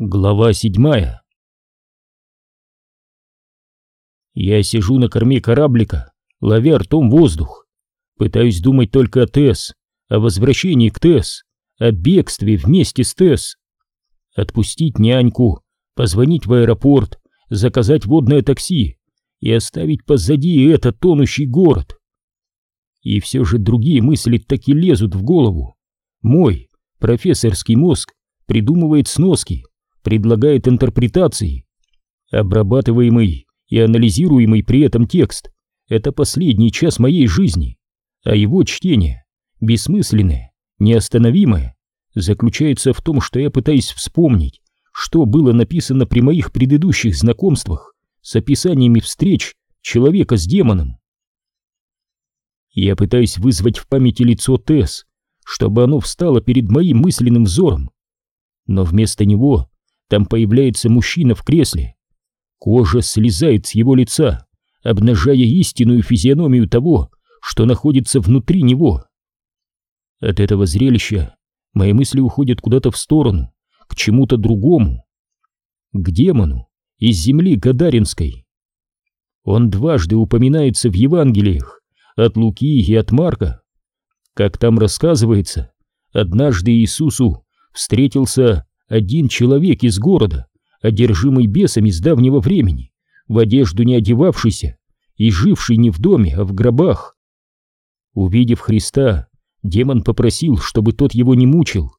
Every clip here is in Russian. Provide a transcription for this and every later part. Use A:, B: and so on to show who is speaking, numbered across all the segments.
A: Глава седьмая Я сижу на корме кораблика, ловя ртом воздух. Пытаюсь думать только о Тесс, о возвращении к Тесс, о бегстве вместе с Тесс. Отпустить няньку, позвонить в аэропорт, заказать водное такси и оставить позади этот тонущий город. И все же другие мысли так и лезут в голову. Мой профессорский мозг придумывает сноски, предлагает интерпретации. Обрабатываемый и анализируемый при этом текст — это последний час моей жизни, а его чтение, бессмысленное, неостановимое, заключается в том, что я пытаюсь вспомнить, что было написано при моих предыдущих знакомствах с описаниями встреч человека с демоном. Я пытаюсь вызвать в памяти лицо Тесс, чтобы оно встало перед моим мысленным взором, но вместо него там появляется мужчина в кресле. Кожа слезает с его лица, обнажая истинную физиономию того, что находится внутри него. От этого зрелища мои мысли уходят куда-то в сторону, к чему-то другому. К демону из земли Гадаринской. Он дважды упоминается в Евангелиях, от Луки и от Марка. Как там рассказывается, однажды Иисусу встретился один человек из города, одержимый бесами с давнего времени, в одежду не одевавшийся и живший не в доме, а в гробах. Увидев Христа, демон попросил, чтобы тот его не мучил.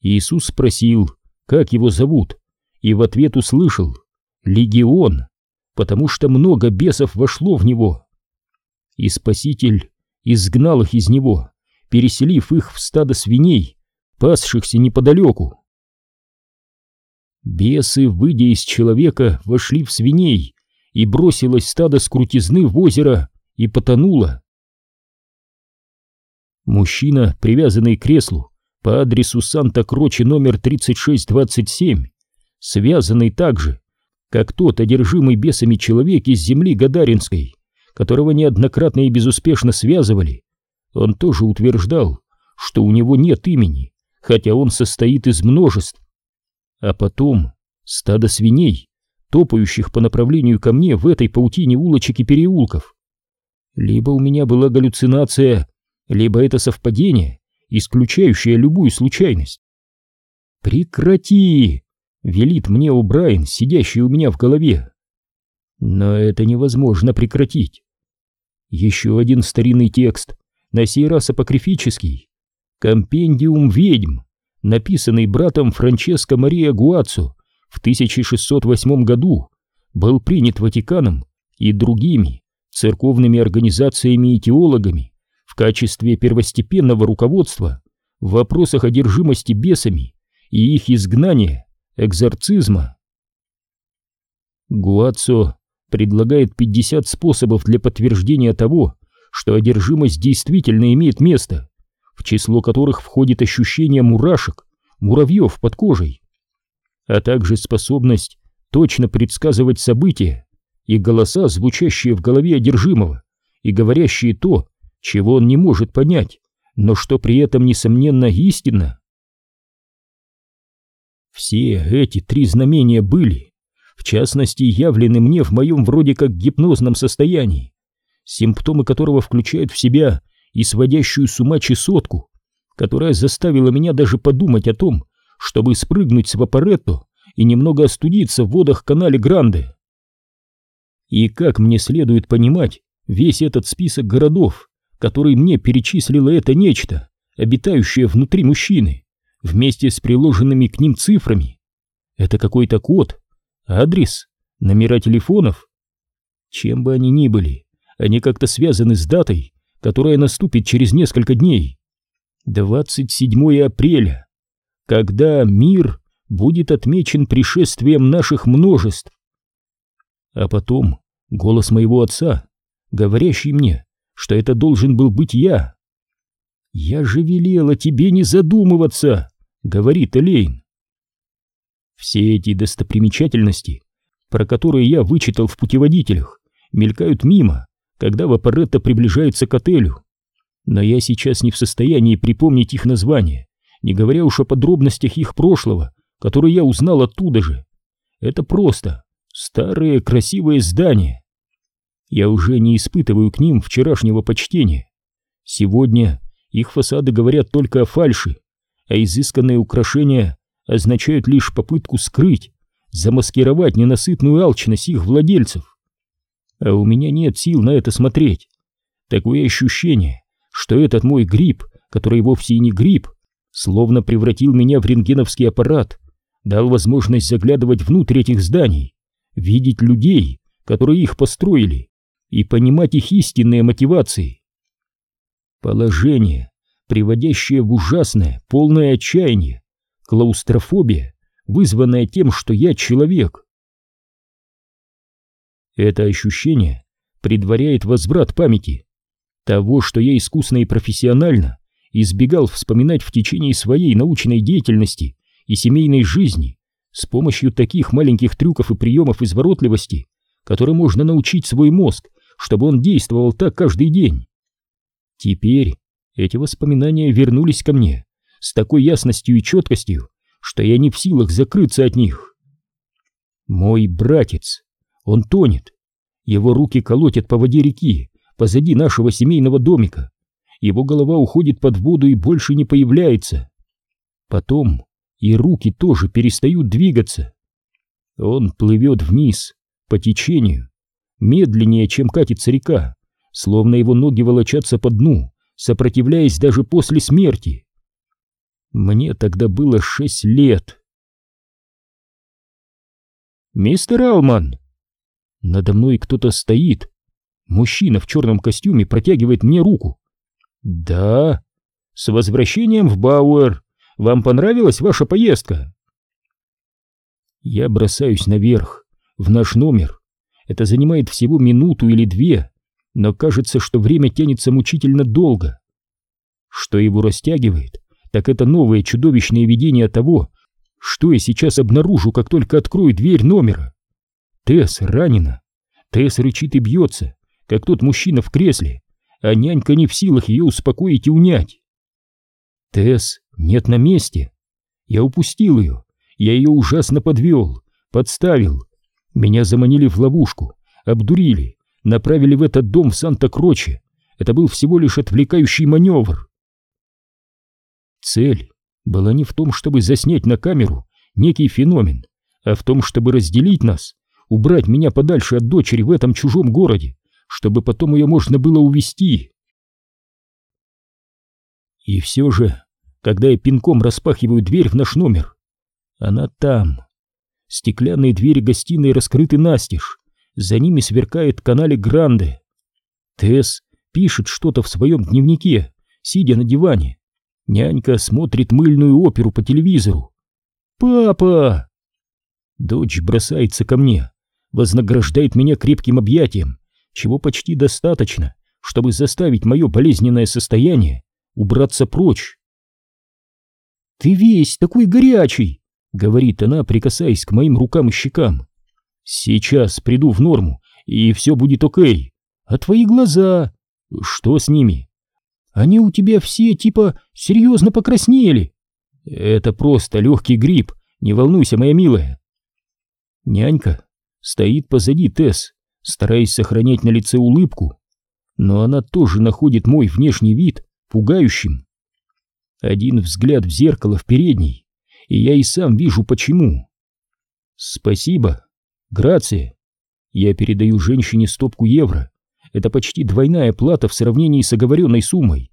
A: Иисус спросил, как его зовут, и в ответ услышал «Легион», потому что много бесов вошло в него. И Спаситель изгнал их из него, переселив их в стадо свиней, пасшихся неподалеку. Бесы, выйдя из человека, вошли в свиней, и бросилось стадо с крутизны в озеро и потонуло. Мужчина, привязанный к креслу по адресу Санта-Кроче номер 3627, связанный так же, как тот одержимый бесами человек из земли Гадаринской, которого неоднократно и безуспешно связывали, он тоже утверждал, что у него нет имени, хотя он состоит из множеств. А потом стадо свиней, топающих по направлению ко мне в этой паутине улочек и переулков. Либо у меня была галлюцинация, либо это совпадение, исключающее любую случайность. «Прекрати!» — велит мне О'Брайен, сидящий у меня в голове. Но это невозможно прекратить. Еще один старинный текст, на сей раз апокрифический. «Компендиум ведьм», написанный братом Франческо Мария Гуаццо в 1608 году, был принят Ватиканом и другими церковными организациями и теологами в качестве первостепенного руководства в вопросах одержимости бесами и их изгнания, экзорцизма. Гуаццо предлагает 50 способов для подтверждения того, что одержимость действительно имеет место, в число которых входит ощущение мурашек, муравьев под кожей, а также способность точно предсказывать события и голоса, звучащие в голове одержимого и говорящие то, чего он не может понять, но что при этом, несомненно, истинно. Все эти три знамения были, в частности, явлены мне в моем вроде как гипнозном состоянии, симптомы которого включают в себя и сводящую с ума чесотку, которая заставила меня даже подумать о том, чтобы спрыгнуть с вапоретто и немного остудиться в водах канале Гранде. И как мне следует понимать весь этот список городов, который мне перечислило это нечто, обитающее внутри мужчины, вместе с приложенными к ним цифрами? Это какой-то код, адрес, номера телефонов? Чем бы они ни были, они как-то связаны с датой, которая наступит через несколько дней. 27 апреля, когда мир будет отмечен пришествием наших множеств. А потом голос моего отца, говорящий мне, что это должен был быть я. «Я же велела тебе не задумываться», — говорит Элейн. Все эти достопримечательности, про которые я вычитал в путеводителях, мелькают мимо, когда Вапоретто приближается к отелю. Но я сейчас не в состоянии припомнить их название, не говоря уж о подробностях их прошлого, который я узнал оттуда же. Это просто старые красивые здания. Я уже не испытываю к ним вчерашнего почтения. Сегодня их фасады говорят только о фальши, а изысканные украшения означают лишь попытку скрыть, замаскировать ненасытную алчность их владельцев. А у меня нет сил на это смотреть. Такое ощущение, что этот мой гриб, который вовсе и не гриб, словно превратил меня в рентгеновский аппарат, дал возможность заглядывать внутрь этих зданий, видеть людей, которые их построили, и понимать их истинные мотивации. Положение, приводящее в ужасное, полное отчаяние, клаустрофобия, вызванная тем, что я человек. Это ощущение предваряет возврат памяти, того, что я искусно и профессионально избегал вспоминать в течение своей научной деятельности и семейной жизни с помощью таких маленьких трюков и приемов изворотливости, которые можно научить свой мозг, чтобы он действовал так каждый день. Теперь эти воспоминания вернулись ко мне с такой ясностью и четкостью, что я не в силах закрыться от них. Мой братец, он тонет. Его руки колотят по воде реки, позади нашего семейного домика. Его голова уходит под воду и больше не появляется. Потом и руки тоже перестают двигаться. Он плывет вниз, по течению, медленнее, чем катится река, словно его ноги волочатся по дну, сопротивляясь даже после смерти. Мне тогда было шесть лет. «Мистер Алман!» Надо мной кто-то стоит. Мужчина в черном костюме протягивает мне руку. «Да, с возвращением в Бауэр. Вам понравилась ваша поездка?» Я бросаюсь наверх, в наш номер. Это занимает всего минуту или две, но кажется, что время тянется мучительно долго. Что его растягивает, так это новое чудовищное видение того, что я сейчас обнаружу, как только открою дверь номера. Тесс ранена. Тесс рычит и бьется, как тот мужчина в кресле, а нянька не в силах ее успокоить и унять. Тесс нет на месте. Я упустил ее, я ее ужасно подвел, подставил. Меня заманили в ловушку, обдурили, направили в этот дом в Санта-Кроче. Это был всего лишь отвлекающий маневр. Цель была не в том, чтобы заснять на камеру некий феномен, а в том, чтобы разделить нас, убрать меня подальше от дочери в этом чужом городе, чтобы потом ее можно было увести. И все же, когда я пинком распахиваю дверь в наш номер, она там. Стеклянные двери гостиной раскрыты настежь, за ними сверкает канале Гранде. Тесс пишет что-то в своем дневнике, сидя на диване. Нянька смотрит мыльную оперу по телевизору. «Папа!» Дочь бросается ко мне, вознаграждает меня крепким объятием, чего почти достаточно, чтобы заставить мое болезненное состояние убраться прочь. «Ты весь такой горячий!» — говорит она, прикасаясь к моим рукам и щекам. «Сейчас приду в норму, и все будет окей. А твои глаза? Что с ними?» Они у тебя все типа серьезно покраснели. Это просто легкий грипп, не волнуйся, моя милая. Нянька стоит позади Тесс, стараясь сохранять на лице улыбку, но она тоже находит мой внешний вид пугающим. Один взгляд в зеркало в передней, и я и сам вижу почему. Спасибо, грация. Я передаю женщине стопку евро, это почти двойная плата в сравнении с оговоренной суммой.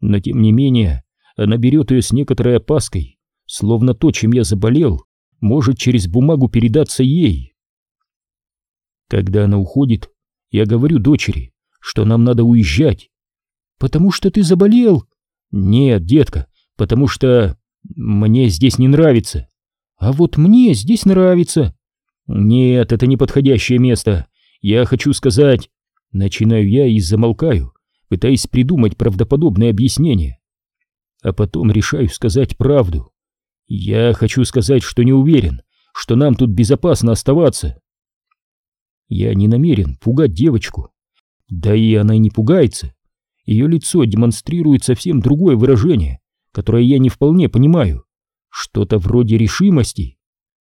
A: Но тем не менее, она берет ее с некоторой опаской, словно то, чем я заболел, может через бумагу передаться ей. Когда она уходит, я говорю дочери, что нам надо уезжать. «Потому что ты заболел?» «Нет, детка, потому что мне здесь не нравится». «А вот мне здесь нравится». «Нет, это не подходящее место. Я хочу сказать, Начинаю я и замолкаю, пытаясь придумать правдоподобное объяснение. А потом решаю сказать правду. Я хочу сказать, что не уверен, что нам тут безопасно оставаться. Я не намерен пугать девочку. Да и она не пугается. Ее лицо демонстрирует совсем другое выражение, которое я не вполне понимаю. Что-то вроде решимости.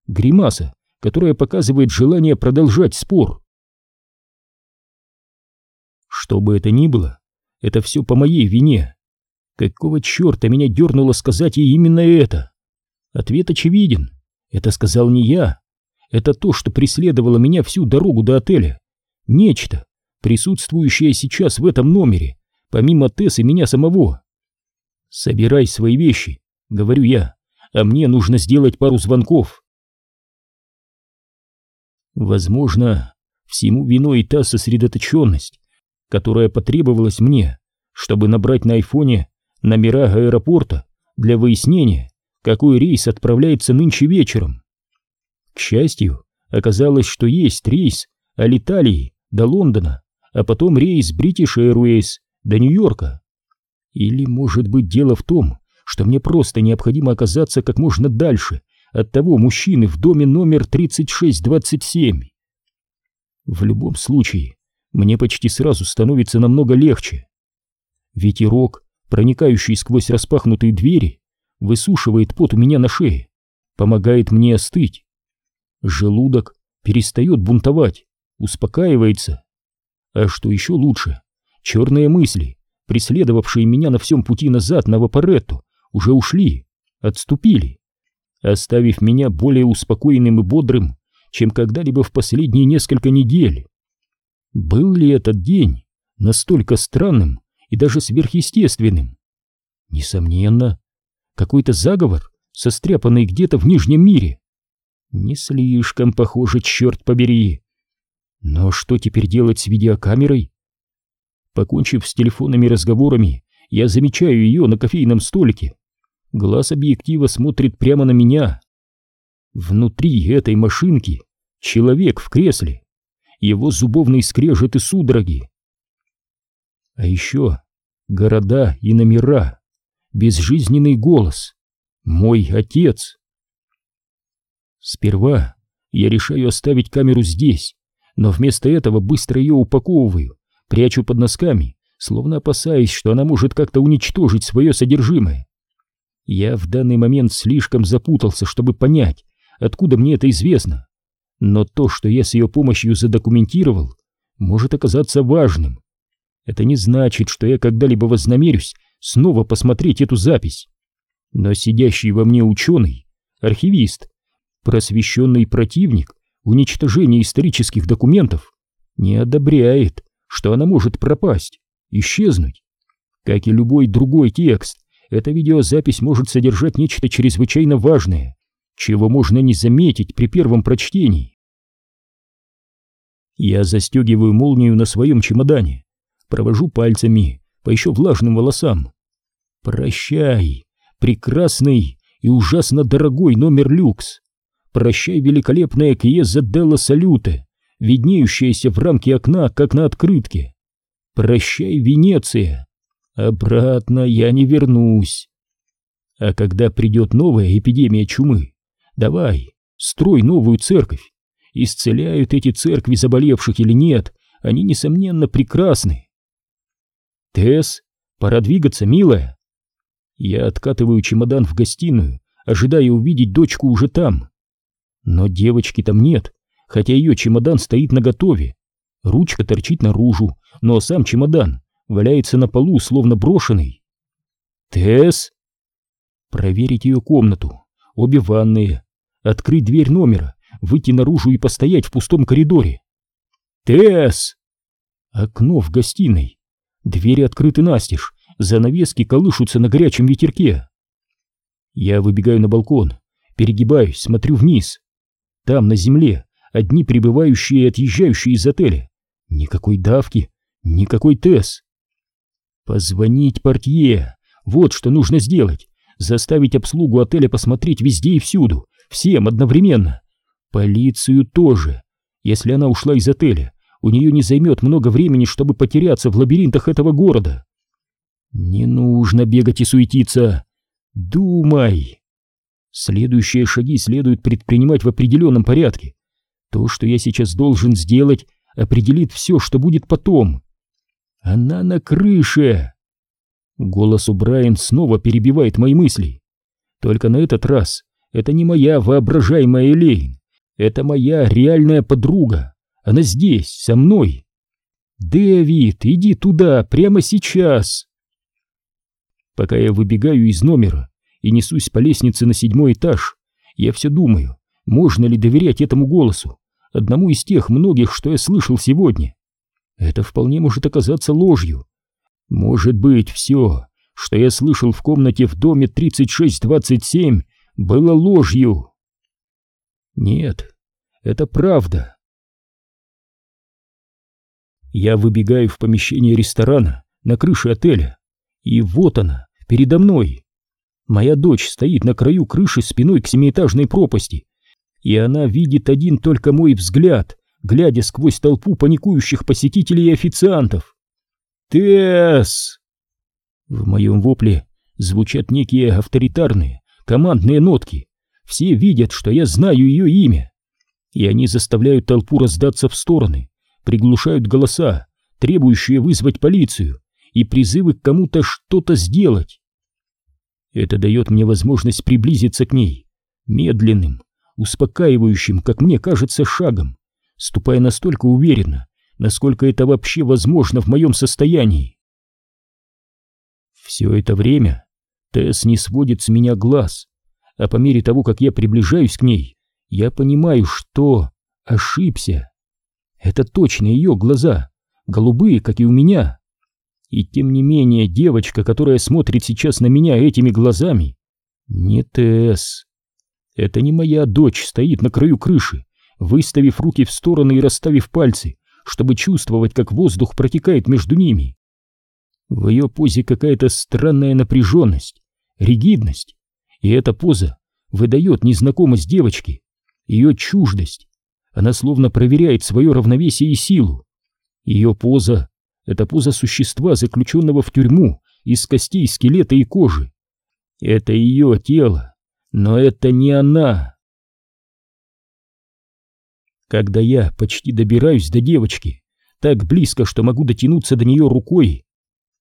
A: Гримаса, которая показывает желание продолжать спор. Что бы это ни было, это все по моей вине. Какого черта меня дернуло сказать ей именно это? Ответ очевиден. Это сказал не я. Это то, что преследовало меня всю дорогу до отеля. Нечто, присутствующее сейчас в этом номере, помимо Тесс и меня самого. «Собирай свои вещи», — говорю я, — «а мне нужно сделать пару звонков». Возможно, всему виной та сосредоточенность, которая потребовалась мне, чтобы набрать на айфоне номера аэропорта для выяснения, какой рейс отправляется нынче вечером. К счастью, оказалось, что есть рейс Алиталии до Лондона, а потом рейс British Airways до Нью-Йорка. Или, может быть, дело в том, что мне просто необходимо оказаться как можно дальше от того мужчины в доме номер 3627. В любом случае, мне почти сразу становится намного легче. Ветерок, проникающий сквозь распахнутые двери, высушивает пот у меня на шее, помогает мне остыть. Желудок перестает бунтовать, успокаивается. А что еще лучше, черные мысли, преследовавшие меня на всем пути назад на Вапоретту, уже ушли, отступили, оставив меня более успокоенным и бодрым, чем когда-либо в последние несколько недель. Был ли этот день настолько странным и даже сверхъестественным? Несомненно, какой-то заговор, состряпанный где-то в Нижнем мире. Не слишком похоже, черт побери. Но что теперь делать с видеокамерой? Покончив с телефонными разговорами, я замечаю ее на кофейном столике. Глаз объектива смотрит прямо на меня. Внутри этой машинки человек в кресле. Его зубовный скрежет и судороги. А еще города и номера безжизненный голос. Мой отец. Сперва я решаю оставить камеру здесь, но вместо этого быстро ее упаковываю, прячу под носками, словно опасаясь, что она может как-то уничтожить свое содержимое. Я в данный момент слишком запутался, чтобы понять, откуда мне это известно. Но то, что я с ее помощью задокументировал, может оказаться важным. Это не значит, что я когда-либо вознамерюсь снова посмотреть эту запись. Но сидящий во мне ученый, архивист, просвещенный противник уничтожения исторических документов не одобряет, что она может пропасть, исчезнуть. Как и любой другой текст, эта видеозапись может содержать нечто чрезвычайно важное, чего можно не заметить при первом прочтении. Я застегиваю молнию на своем чемодане, провожу пальцами по еще влажным волосам. Прощай, прекрасный и ужасно дорогой номер люкс. Прощай, великолепная Кьеза Делла Салюте, виднеющаяся в рамке окна, как на открытке. Прощай, Венеция. Обратно я не вернусь. А когда придет новая эпидемия чумы, давай, строй новую церковь. Исцеляют эти церкви заболевших или нет, они, несомненно, прекрасны. Тесс, пора двигаться, милая. Я откатываю чемодан в гостиную, ожидая увидеть дочку уже там. Но девочки там нет, хотя ее чемодан стоит наготове. Ручка торчит наружу, но сам чемодан валяется на полу, словно брошенный. Тесс? Проверить ее комнату, обе ванные, открыть дверь номера, выйти наружу и постоять в пустом коридоре. Тесс! Окно в гостиной Двери открыты настежь, занавески колышутся на горячем ветерке. Я выбегаю на балкон, перегибаюсь, смотрю вниз. Там, на земле, одни прибывающие и отъезжающие из отеля. Никакой давки, никакой Тесс. Позвонить портье, вот что нужно сделать. Заставить обслугу отеля посмотреть везде и всюду, всем одновременно. Полицию тоже. Если она ушла из отеля, у нее не займет много времени, чтобы потеряться в лабиринтах этого города. Не нужно бегать и суетиться. Думай. Следующие шаги следует предпринимать в определенном порядке. То, что я сейчас должен сделать, определит все, что будет потом. Она на крыше. Голос у Брайан снова перебивает мои мысли. Только на этот раз это не моя воображаемая Элейн, это моя реальная подруга. Она здесь, со мной. Дэвид, иди туда, прямо сейчас. Пока я выбегаю из номера и несусь по лестнице на седьмой этаж, я все думаю, можно ли доверять этому голосу, одному из тех многих, что я слышал сегодня. Это вполне может оказаться ложью. Может быть, все, что я слышал в комнате в доме 3627, было ложью. Нет, это правда. Я выбегаю в помещение ресторана на крыше отеля, и вот она, передо мной. Моя дочь стоит на краю крыши спиной к семиэтажной пропасти, и она видит один только мой взгляд, глядя сквозь толпу паникующих посетителей и официантов. «Тесс!» В моем вопле звучат некие авторитарные, командные нотки. Все видят, что я знаю ее имя. И они заставляют толпу раздаться в стороны, приглушают голоса, требующие вызвать полицию, и призывы к кому-то что-то сделать. Это дает мне возможность приблизиться к ней, медленным, успокаивающим, как мне кажется, шагом, ступая настолько уверенно, насколько это вообще возможно в моем состоянии. Все это время Тесс не сводит с меня глаз, а по мере того, как я приближаюсь к ней, я понимаю, что ошибся. Это точно ее глаза, голубые, как и у меня. И тем не менее, девочка, которая смотрит сейчас на меня этими глазами, не Тесс. Это не моя дочь стоит на краю крыши, выставив руки в стороны и расставив пальцы, чтобы чувствовать, как воздух протекает между ними. В ее позе какая-то странная напряженность, ригидность, и эта поза выдает незнакомость девочки, ее чуждость. Она словно проверяет свое равновесие и силу. Ее поза — это поза существа, заключенного в тюрьму из костей, скелета и кожи. Это ее тело, но это не она. Когда я почти добираюсь до девочки, так близко, что могу дотянуться до нее рукой,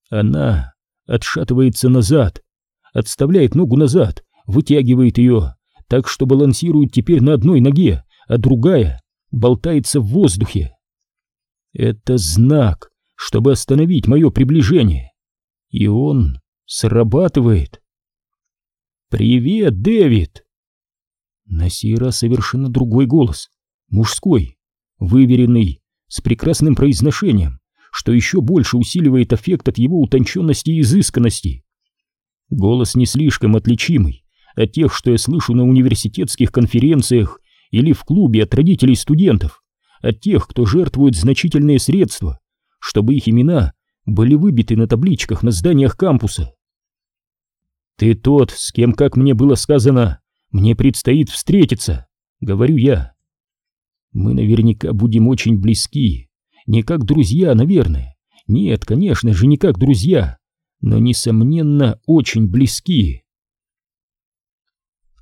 A: она отшатывается назад, отставляет ногу назад, вытягивает ее, так что балансирует теперь на одной ноге, а другая болтается в воздухе. Это знак, чтобы остановить мое приближение. И он срабатывает. «Привет, Дэвид!» На сей раз совершенно другой голос, мужской, выверенный, с прекрасным произношением, что еще больше усиливает эффект от его утонченности и изысканности. Голос не слишком отличимый от тех, что я слышу на университетских конференциях или в клубе от родителей студентов, от тех, кто жертвует значительные средства, чтобы их имена были выбиты на табличках на зданиях кампуса. «Ты тот, с кем, как мне было сказано, мне предстоит встретиться», — говорю я. «Мы наверняка будем очень близки, не как друзья, наверное. Нет, конечно же, не как друзья, но, несомненно, очень близки».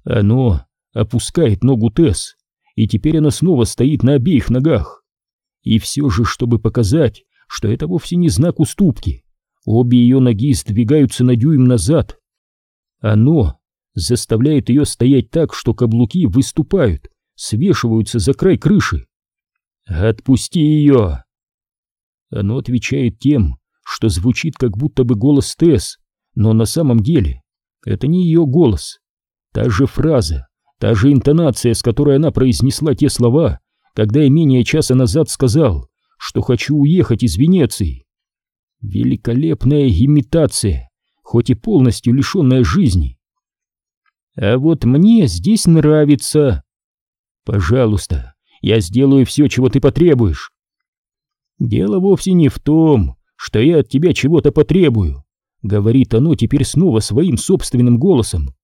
A: Оно опускает ногу Тесс, и теперь она снова стоит на обеих ногах. И все же, чтобы показать, что это вовсе не знак уступки, обе ее ноги сдвигаются на дюйм назад, оно заставляет ее стоять так, что каблуки выступают, свешиваются за край крыши. «Отпусти ее!» Оно отвечает тем, что звучит как будто бы голос Тесс, но на самом деле это не ее голос. Та же фраза, та же интонация, с которой она произнесла те слова, когда я менее часа назад сказал, что хочу уехать из Венеции. Великолепная имитация хоть и полностью лишенная жизни. А вот мне здесь нравится. Пожалуйста, я сделаю все, чего ты потребуешь. Дело вовсе не в том, что я от тебя чего-то потребую, говорит оно теперь снова своим собственным голосом.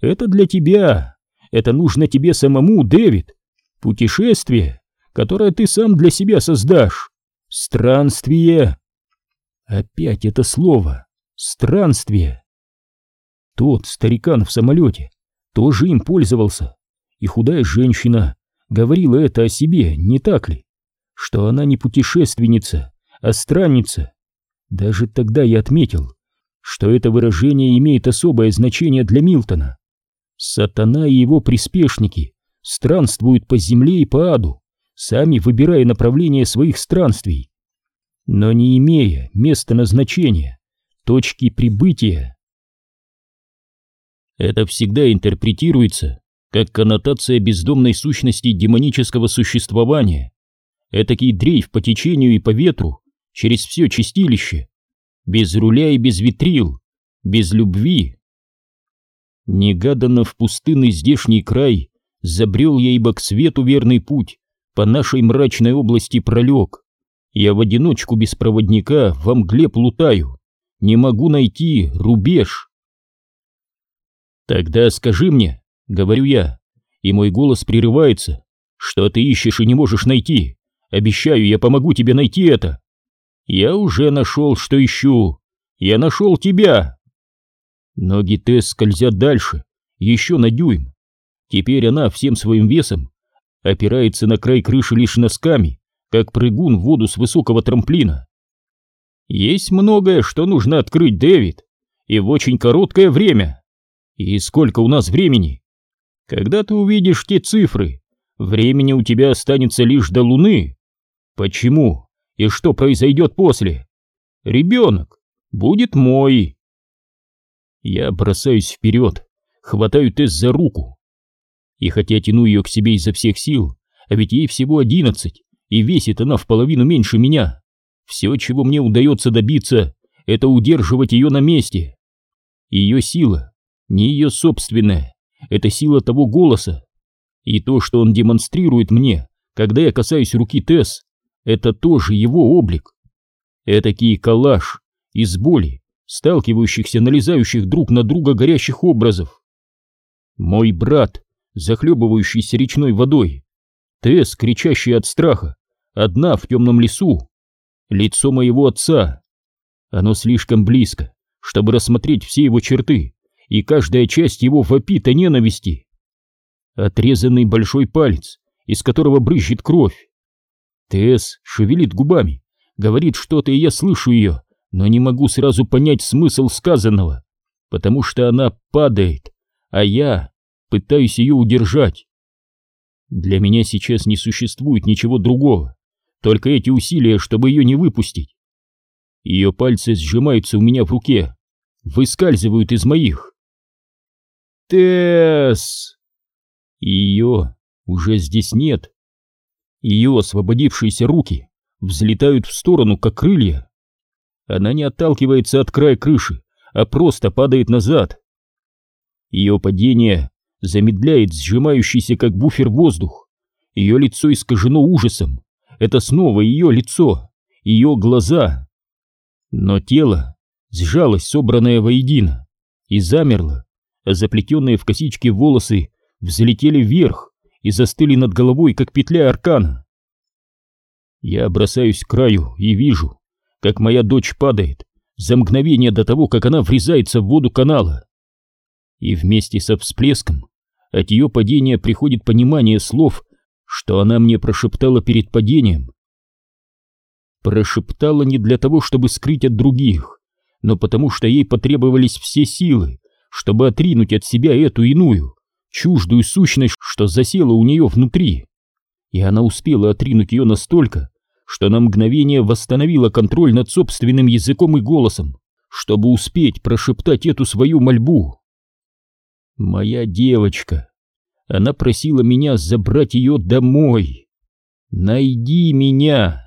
A: Это для тебя, это нужно тебе самому, Дэвид. Путешествие, которое ты сам для себя создашь. Странствие. Опять это слово. Странствие. Тот старикан в самолете тоже им пользовался, и худая женщина говорила это о себе, не так ли? Что она не путешественница, а странница. Даже тогда я отметил, что это выражение имеет особое значение для Милтона. Сатана и его приспешники странствуют по земле и по аду, сами выбирая направление своих странствий, но не имея места назначения, точки прибытия. Это всегда интерпретируется как коннотация бездомной сущности демонического существования, этакий дрейф по течению и по ветру через все чистилище, без руля и без витрил, без любви. Негаданно в пустынный здешний край забрел я, ибо к свету верный путь по нашей мрачной области пролег. Я в одиночку без проводника во мгле плутаю, не могу найти рубеж. Тогда скажи мне, говорю я, и мой голос прерывается, что ты ищешь и не можешь найти. Обещаю, я помогу тебе найти это. Я уже нашел, что ищу. Я нашел тебя. Ноги Тесс скользят дальше, еще на дюйм. Теперь она всем своим весом опирается на край крыши лишь носками, как прыгун в воду с высокого трамплина. Есть многое, что нужно открыть, Дэвид, и в очень короткое время. И сколько у нас времени? Когда ты увидишь те цифры, времени у тебя останется лишь до Луны. Почему? И что произойдет после? Ребенок будет мой. Я бросаюсь вперед, хватаю Тесс за руку. И хотя тяну ее к себе изо всех сил, а ведь ей всего одиннадцать, и весит она в половину меньше меня, все, чего мне удается добиться, это удерживать ее на месте. Ее сила, не ее собственная, это сила того голоса. И то, что он демонстрирует мне, когда я касаюсь руки Тесс, это тоже его облик. Этакий коллаж из боли, сталкивающихся, налезающих друг на друга горящих образов. Мой брат, захлебывающийся речной водой, Тесс, кричащая от страха, одна в темном лесу, лицо моего отца. Оно слишком близко, чтобы рассмотреть все его черты, и каждая часть его вопит о ненависти. Отрезанный большой палец, из которого брызжет кровь. Тесс шевелит губами, говорит что-то, и я слышу ее, но не могу сразу понять смысл сказанного, потому что она падает, а я пытаюсь ее удержать. Для меня сейчас не существует ничего другого, только эти усилия, чтобы ее не выпустить. Ее пальцы сжимаются у меня в руке, выскальзывают из моих. Тесс! Ее уже здесь нет. Ее освободившиеся руки взлетают в сторону, как крылья. Она не отталкивается от края крыши, а просто падает назад. Ее падение замедляет сжимающийся, как буфер, воздух. Ее лицо искажено ужасом. Это снова ее лицо, ее глаза. Но тело сжалось, собранное воедино, и замерло, а заплетенные в косички волосы взлетели вверх и застыли над головой, как петля аркана. Я бросаюсь к краю и вижу, как моя дочь падает за мгновение до того, как она врезается в воду канала. И вместе со всплеском от ее падения приходит понимание слов, что она мне прошептала перед падением. Прошептала не для того, чтобы скрыть от других, но потому что ей потребовались все силы, чтобы отринуть от себя эту иную, чуждую сущность, что засела у нее внутри. И она успела отринуть ее настолько, что на мгновение восстановила контроль над собственным языком и голосом, чтобы успеть прошептать эту свою мольбу. «Моя девочка!» Она просила меня забрать ее домой. «Найди меня!»